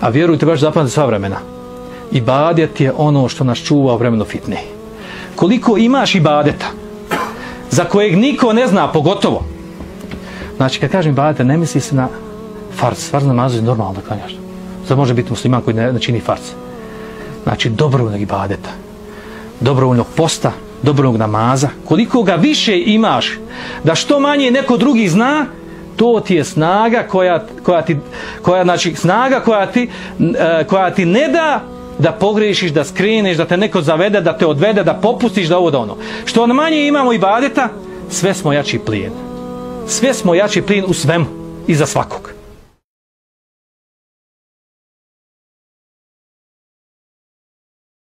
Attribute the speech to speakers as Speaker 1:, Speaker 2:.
Speaker 1: A vjerujte, baš zapamte sva vremena. Ibadet je ono što nas čuva u vremenu fitne. Koliko imaš ibadeta, za kojeg niko ne zna, pogotovo. Znači, kad kažem ibadeta, ne misli se na farc. Farc namazu je normalno da klanjaš. Za može biti musliman koji ne, ne čini farc. Znači, dobrovoljnog ibadeta, dobrovoljnog posta, dobrovoljnog namaza. Koliko ga više imaš, da što manje neko drugi zna, to ti je snaga koja, koja ti, koja, znači, snaga koja ti, e, koja ti ne da da pogrešiš, da skreneš, da te neko zavede, da te odvede, da popustiš, da ovo da ono. Što on manje imamo i badeta, sve smo jači plijen. Sve smo jači plijen u svemu i za svako.